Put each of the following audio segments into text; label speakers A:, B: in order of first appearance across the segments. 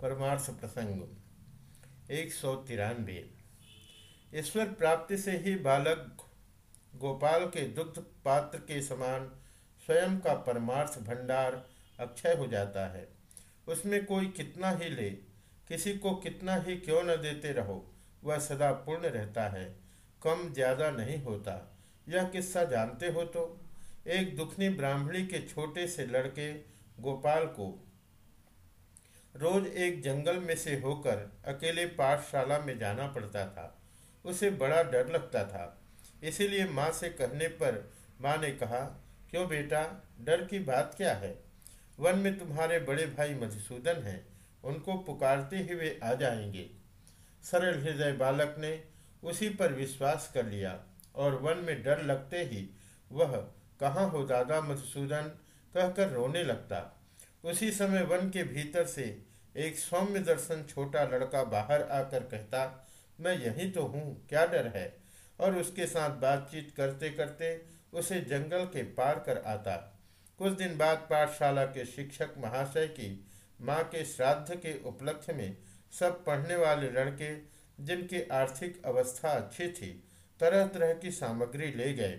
A: परमार्थ प्रसंग एक सौ तिरानवे। ईश्वर प्राप्ति से ही बालक गोपाल के दुग्ध पात्र के समान स्वयं का परमार्थ भंडार अक्षय हो जाता है। उसमें कोई कितना ही ले, किसी को कितना ही क्यों न देते रहो, वह सदा पूर्ण रहता है। कम ज़्यादा नहीं होता। यह किस्सा जानते हो तो। एक दुखनी ब्राह्मणी के छोटे से लड़के गोपाल को रोज एक जंगल में से होकर अकेले पाठशाला में जाना पड़ता था। उसे बड़ा डर लगता था। इसीलिए माँ से कहने पर माँ ने कहा, क्यों बेटा, डर की बात क्या है? वन में तुम्हारे बड़े भाई मधुसूदन हैं। उनको पुकारते हुए आ जाएँगे। सरल हृदय बालक ने उसी पर विश्वास कर लिया और वन में डर लगते ही वह, कहाँ हो दादा मधुसूदन? कहकर रोने लगता। उसी समय वन के भीतर से एक सौम्य दर्शन छोटा लड़का बाहर आकर कहता, मैं यही तो हूँ, क्या डर है? और उसके साथ बातचीत करते करते उसे जंगल के पार कर आता। कुछ दिन बाद पाठशाला के शिक्षक महाशय की माँ के श्राद्ध के उपलक्ष्य में सब पढ़ने वाले लड़के, जिनकी आर्थिक अवस्था अच्छी थी तरह तरह की सामग्री ले गए।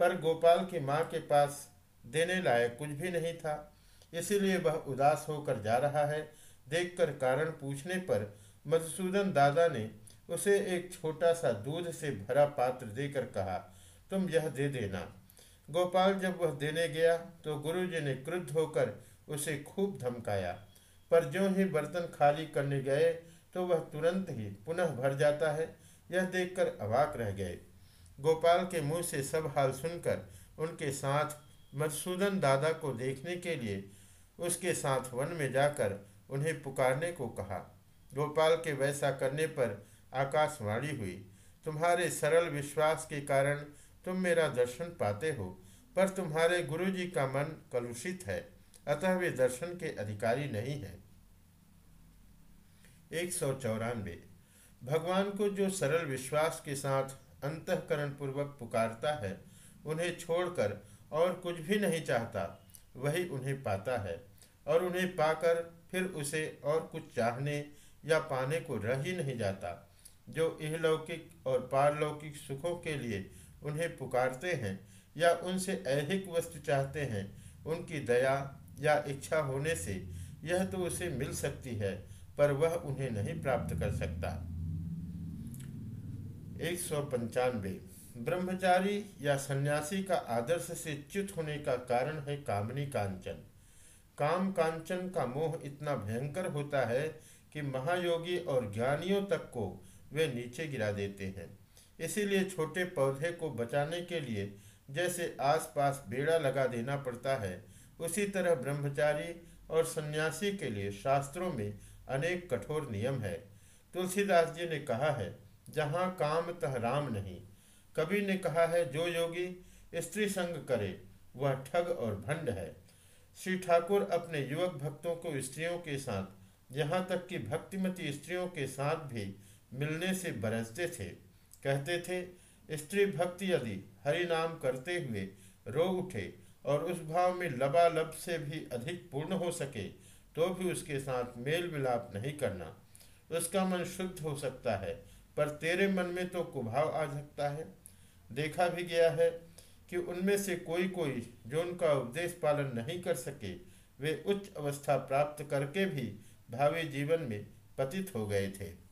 A: पर गोपाल की माँ के पास देने लायक कुछ भी नहीं था। इसीलिए वह उदास होकर जा रहा है देखकर कारण पूछने पर मधुसूदन दादा ने उसे एक छोटा सा दूध से भरा पात्र देकर कहा, तुम यह दे देना। गोपाल जब वह देने गया तो गुरुजी ने क्रुद्ध होकर उसे खूब धमकाया। पर जो ही बर्तन खाली करने गए तो वह तुरंत ही पुनः भर जाता है। यह देखकर अवाक रह गए। गोपाल के मुँह से सब हाल सुनकर उनके साथ मधुसूदन दादा को देखने के लिए उसके साथ वन में जाकर उन्हें पुकारने को कहा। गोपाल के वैसा करने पर आकाशवाणी हुई, तुम्हारे सरल विश्वास के कारण तुम मेरा दर्शन पाते हो, पर तुम्हारे गुरुजी का मन कलुषित है, अतः वे दर्शन के अधिकारी नहीं हैं। एक सौ चौरानवे। भगवान को जो सरल विश्वास के साथ अंतकरण पूर्वक पुकारता है, उन्हें छोड़कर और कुछ भी नहीं चाहता, वही उन्हें पाता है और उन्हें पाकर फिर उसे और कुछ चाहने या पाने को रह ही नहीं जाता। जो इहलौकिक और पारलौकिक सुखों के लिए उन्हें पुकारते हैं या उनसे ऐहिक वस्तु चाहते हैं, उनकी दया या इच्छा होने से यह तो उसे मिल सकती है, पर वह उन्हें नहीं प्राप्त कर सकता। एक सौ पंचानवे। ब्रह्मचारी या सन्यासी का आदर्श से च्युत होने का कारण है कामनी कांचन। काम कांचन का मोह इतना भयंकर होता है कि महायोगी और ज्ञानियों तक को वे नीचे गिरा देते हैं। इसीलिए छोटे पौधे को बचाने के लिए जैसे आसपास बेड़ा लगा देना पड़ता है, उसी तरह ब्रह्मचारी और सन्यासी के लिए शास्त्रों में अनेक कठोर नियम है। तुलसीदास जी ने कहा है, जहाँ काम तह राम नहीं। कवि ने कहा है, जो योगी स्त्री संग करे, वह ठग और भंड है। श्री ठाकुर अपने युवक भक्तों को स्त्रियों के साथ, यहाँ तक कि भक्तिमती स्त्रियों के साथ भी मिलने से बरसते थे। कहते थे, स्त्री भक्ति यदि हरि नाम करते हुए रो उठे और उस भाव में लबालब से भी अधिक पूर्ण हो सके तो भी उसके साथ मेल मिलाप नहीं करना। उसका मन शुद्ध हो सकता है, पर तेरे मन में तो कुभाव आ सकता है। देखा भी गया है कि उनमें से कोई कोई जो उनका उपदेश पालन नहीं कर सके, वे उच्च अवस्था प्राप्त करके भी भावी जीवन में पतित हो गए थे।